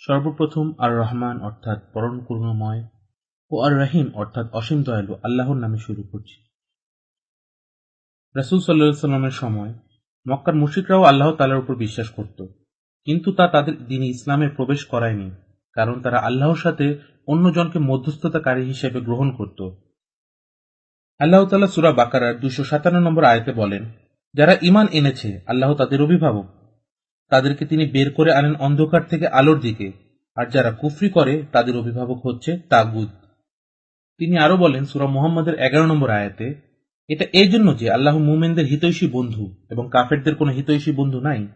সর্বপ্রথম আর রহমান অর্থাৎ পরম করুণাময় ও আর রহিম অর্থাৎ অসীম দয়ালু আল্লাহর নামে শুরু করছি। রাসুল সাল্লামের সময় মক্কার মুশিকরাও আল্লাহ তালার উপর বিশ্বাস করত। কিন্তু তা তাদের দিনে ইসলামে প্রবেশ করায়নি, কারণ তারা আল্লাহর সাথে অন্যজনকে মধ্যস্থতাকারী হিসেবে গ্রহণ করত। আল্লাহ তালা সুরা বাকারার দুশো সাতান্ন নম্বর আয়তে বলেন যারা ইমান এনেছে, আল্লাহ তাদের অভিভাবক। তাদেরকে তিনি বের করে আনেন অন্ধকার থেকে আলোর দিকে, আর যারা কুফরি করে, তাদের অভিভাবক হচ্ছে তাগুদ তিনি আরও বলেন, সুরা মোহাম্মদের এগারো নম্বর আয়াতে, এটা এই জন্য যে আল্লাহ মুমেনদের হিতৈষী বন্ধু এবং কাফেরদের কোনো হিতৈষী বন্ধু নাই?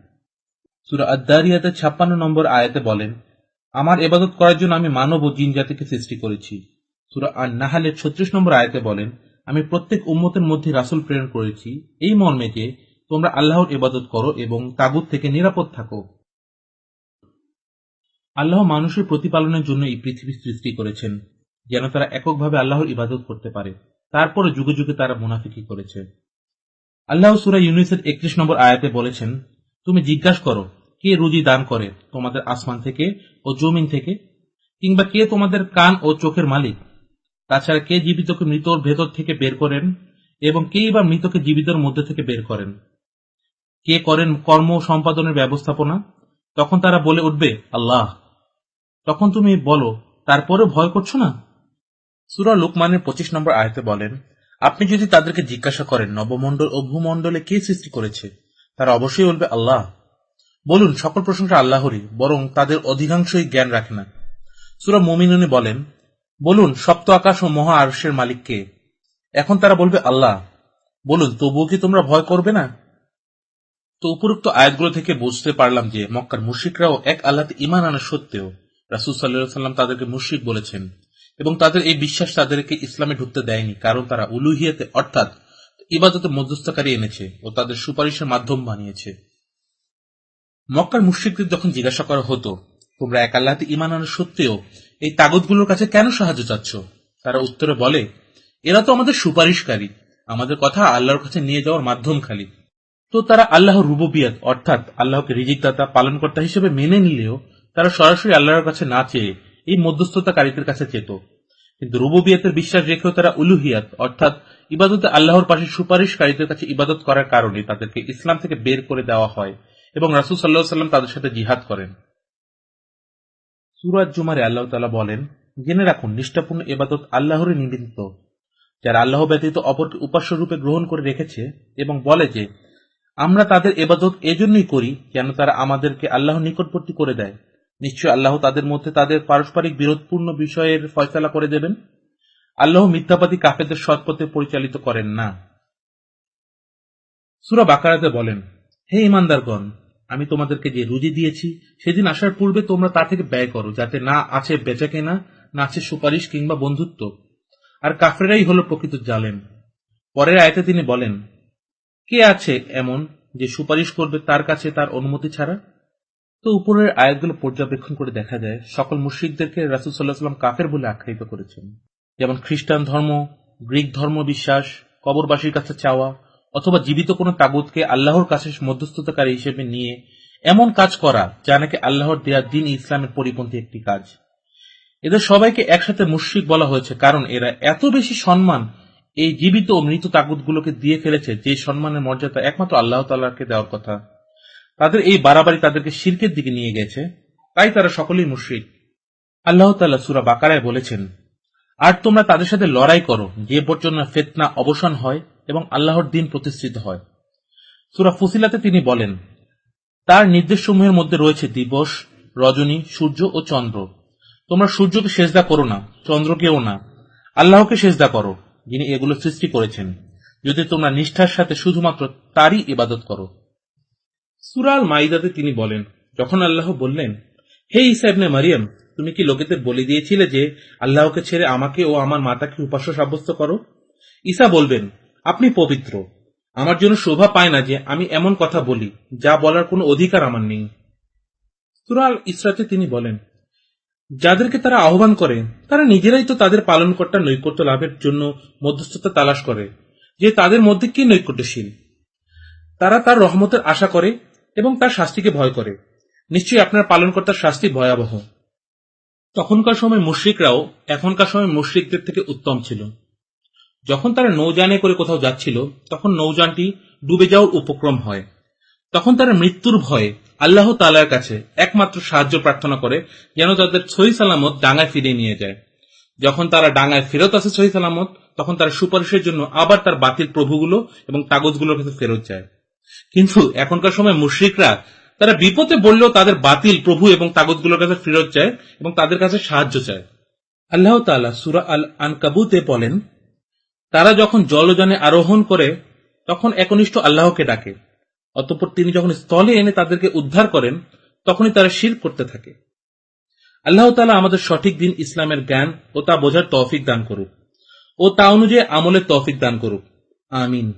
সুরা আদারিয়াতে ছাপ্পান্ন নম্বর আয়াতে বলেন, আমার এবাদত করার জন্য আমি মানব ও জিন জাতিকে সৃষ্টি করেছি। সুরা আর নাহালের ছত্রিশ নম্বর আয়তে বলেন আমি প্রত্যেক উম্মতের মধ্যে রাসুল প্রেরণ করেছি। এই মর্মে যে তোমরা আল্লাহর ইবাদত করো এবং তাগুত থেকে নিরাপদ থাকো। আল্লাহ মানুষের প্রতিপালনের জন্য এই পৃথিবী সৃষ্টি করেছেন, যেন তারা এককভাবে আল্লাহর ইবাদত করতে পারে। তারপরে যুগে যুগে তারা মুনাফিকি করেছে। আল্লাহ সুরা ইউনিসের একত্রিশ নম্বর আয়াতে বলেছেন, তুমি জিজ্ঞাসা করো, কে রুজি দান করে তোমাদের আসমান থেকে ও জমিন থেকে? কিংবা কে তোমাদের কান ও চোখের মালিক? তাছাড়া কে জীবিতকে মৃতর ভেতর থেকে বের করেন এবং কে বা মৃতকে জীবিতর মধ্যে থেকে বের করেন? কে করেন কর্ম সম্পাদনের ব্যবস্থাপনা? তখন তারা বলে উঠবে, আল্লাহ। তখন তুমি বলো তারপরে ভয় করছ না? সুরা লোকমানের পঁচিশ নম্বর আয়তে বলেন, আপনি যদি তাদেরকে জিজ্ঞাসা করেন, নবমণ্ডল ও ভূমণ্ডলে কে সৃষ্টি করেছে? তারা অবশ্যই বলবে, আল্লাহ। বলুন, সকল প্রশংসা আল্লাহরই, বরং তাদের অধিকাংশই জ্ঞান রাখে না। সুরা মমিনুনি বলেন বলুন, সপ্ত আকাশ ও মহা আরসের মালিককে এখন তারা বলবে, আল্লাহ। বলুন, তবুও কি তোমরা ভয় করবে না? তো উপরোক্ত আয়াতগুলো থেকে বুঝতে পারলাম যে, মক্কার মুশ্রিকরাও এক আল্লাহতে ইমান আনা সত্ত্বেও রাসুল সাল্লাহ সাল্লাম তাদেরকে মুশ্রিক বলেছেন এবং তাদের এই বিশ্বাস তাদেরকে ইসলামে ঢুকতে দেয়নি, কারণ তারা উলুহিয়াতে, অর্থাৎ ইবাদতে মধ্যস্থকারী এনেছে ও তাদের সুপারিশের মাধ্যম বানিয়েছে। মক্কার মুশ্রিকদের যখন জিজ্ঞাসা করা হতো, তোমরা এক আল্লাহতে ইমান আনা সত্ত্বেও এই তাগতগুলোর কাছে কেন সাহায্য চাচ্ছ? তারা উত্তরে বলে, এরা তো আমাদের সুপারিশকারী। আমাদের কথা আল্লাহর কাছে নিয়ে যাওয়ার মাধ্যম খালি। তো তারা আল্লাহর রুববিয়াত, অর্থাৎ আল্লাহকে রিজিকদাতা, পালনকর্তা হিসেবে মেনে নিলেও তারা সরাসরি আল্লাহর কাছে না চেয়ে এই মধ্যস্থতাকারীদের কাছে চেত। কিন্তু রুববিয়াতের বিশ্বাস রেখেও তারা উলুহিয়াত, অর্থাৎ ইবাদতে আল্লাহর পাশে সুপারিশকারীদের কাছে ইবাদত করার কারণে তাদেরকে ইসলাম থেকে বের করে দেওয়া হয় এবং রাসুল সাল্লাহ সাল্লাম তাদের সাথে জিহাদ করেন। সুরাজ জুমারে আল্লাহ তালা বলেন, জেনে রাখুন, নিষ্ঠাপূর্ণ এবাদত আল্লাহরই নিবেদিত। যারা আল্লাহ ব্যতীত অপরকে উপাস্য রূপে গ্রহণ করে রেখেছে এবং বলে যে, আমরা তাদের এবাদত এজন্যই করি যেন তারা আমাদেরকে আল্লাহ নিকটবর্তী করে দেয়। নিশ্চয় আল্লাহ তাদের মধ্যে তাদের পারস্পরিক বিরোধপূর্ণ বিষয়ের ফয়সলা করে দেবেন? আল্লাহ মিথ্যাবাদী কাফেদের সৎপথে পরিচালিত করেন না। সুরা বাকারাতে বলেন, হে ইমানদারগণ আমি তোমাদেরকে যে রুজি দিয়েছি, সেদিন আসার পূর্বে তোমরা তা থেকে ব্যয় করো, যাতে না আছে বেচা কেনা, না আছে সুপারিশ কিংবা বন্ধুত্ব। আর কাফেরাই হল প্রকৃত জালেম। পরের আয়তে তিনি বলেন, কে আছে এমন যে সুপারিশ করবে তার কাছে তার অনুমতি ছাড়া? তো উপরের আয়াতগুলো পর্যবেক্ষণ করে দেখা যায়, সকল মুশ্রিকদেরকে রাসুল সাল্লাহ সাল্লাম কাফের বলে আখ্যায়িত করেছেন। যেমন খ্রিস্টান ধর্ম, গ্রিক ধর্ম বিশ্বাস, কবরবাসীর কাছে চাওয়া অথবা জীবিত কোনো তাগুতকে আল্লাহর কাছে মধ্যস্থতাকারী হিসেবে নিয়ে এমন কাজ করা যা নাকি আল্লাহর দেয়া দিন ইসলামের পরিপন্থী একটি কাজ। এদের সবাইকে একসাথে মুশ্রিক বলা হয়েছে কারণ এরা এত বেশি সম্মান এই জীবিত ও মৃত তাগুতগুলোকে দিয়ে ফেলেছে যে সম্মানের মর্যাদা একমাত্র আল্লাহ তাল্লাহকে দেওয়ার কথা। তাদের এই বাড়াবাড়ি তাদেরকে শির্কের দিকে নিয়ে গেছে, তাই তারা সকলেই মুশ্রিক। আল্লাহ তাল্লাহ সুরা বাকারায় বলেছেন আর তোমরা তাদের সাথে লড়াই করো, যে পর্যন্ত ফেতনা অবসান হয় এবং আল্লাহর দিন প্রতিষ্ঠিত হয়। সুরা ফুসিলাতে তিনি বলেন, তার নির্দেশসমূহের মধ্যে রয়েছে দিবস, রজনী, সূর্য ও চন্দ্র। তোমরা সূর্যকে সেজদা করো না, চন্দ্রকেও না। আল্লাহকে সেজদা করো, যিনি এগুলো সৃষ্টি করেছেন। যদি তোমরা নিষ্ঠার সাথে শুধুমাত্র তারই ইবাদত করো। সুরাল মাইদাতে তিনি বলেন, যখন আল্লাহ বললেন, হে ইসাইবনে মারিয়াম তুমি কি লোকেদের বলে দিয়েছিলে যে আল্লাহকে ছেড়ে আমাকে ও আমার মাতাকে উপাস্য সাব্যস্ত করো? ঈসা বলবেন, আপনি পবিত্র। আমার জন্য শোভা পায় না যে আমি এমন কথা বলি, যা বলার কোনো অধিকার আমার নেই। সুরাল ইসরাতে তিনি বলেন, যাদেরকে তারা আহ্বান করে, তারা নিজেরাই তো তাদের পালনকর্তা নৈকট্য লাভের জন্য মধ্যস্থতা তালাশ করে, যে তাদের মধ্যে কি নৈকট্যশীল? তারা তার রহমতের আশা করে এবং তার শাস্তিকে ভয় করে। নিশ্চয়ই আপনার পালনকর্তার শাস্তি ভয়াবহ। তখনকার সময় মুশ্রিকরাও এখনকার সময় মুশ্রিকদের থেকে উত্তম ছিল। যখন তারা নৌযানে করে কোথাও যাচ্ছিল, তখন নৌযানটি ডুবে যাওয়ার উপক্রম হয়। তখন তারা মৃত্যুর ভয়ে আল্লাহ তালার কাছে একমাত্র সাহায্য প্রার্থনা করে, যেন তাদের সহি সালামত ডাঙায় ফিরিয়ে নিয়ে যায়। যখন তারা ডাঙায় ফেরত আসে সহি সালামত, তখন তারা সুপারিশের জন্য আবার তার বাতিল প্রভুগুলো এবং কাগজগুলোর কাছে ফেরত যায়। কিন্তু এখনকার সময় মুশ্রিকরা তারা বিপদে বললেও তাদের বাতিল প্রভু এবং কাগজগুলোর কাছে ফেরত যায় এবং তাদের কাছে সাহায্য চায়। আল্লাহ তালা সুরা আল আনকাবুতে বলেন, তারা যখন জলযানে আরোহণ করে, তখন একনিষ্ঠ আল্লাহকে ডাকে। অতঃপর তিনি যখন স্থলে এনে তাদেরকে উদ্ধার করেন, তখনই তারা শির করতে থাকে। আল্লাহ তালা আমাদের সঠিক দিন ইসলামের জ্ঞান ও তা বোঝার তৌফিক দান করুক। ও তা অনুযায়ী আমলের তৌফিক দান করুক। আমিন।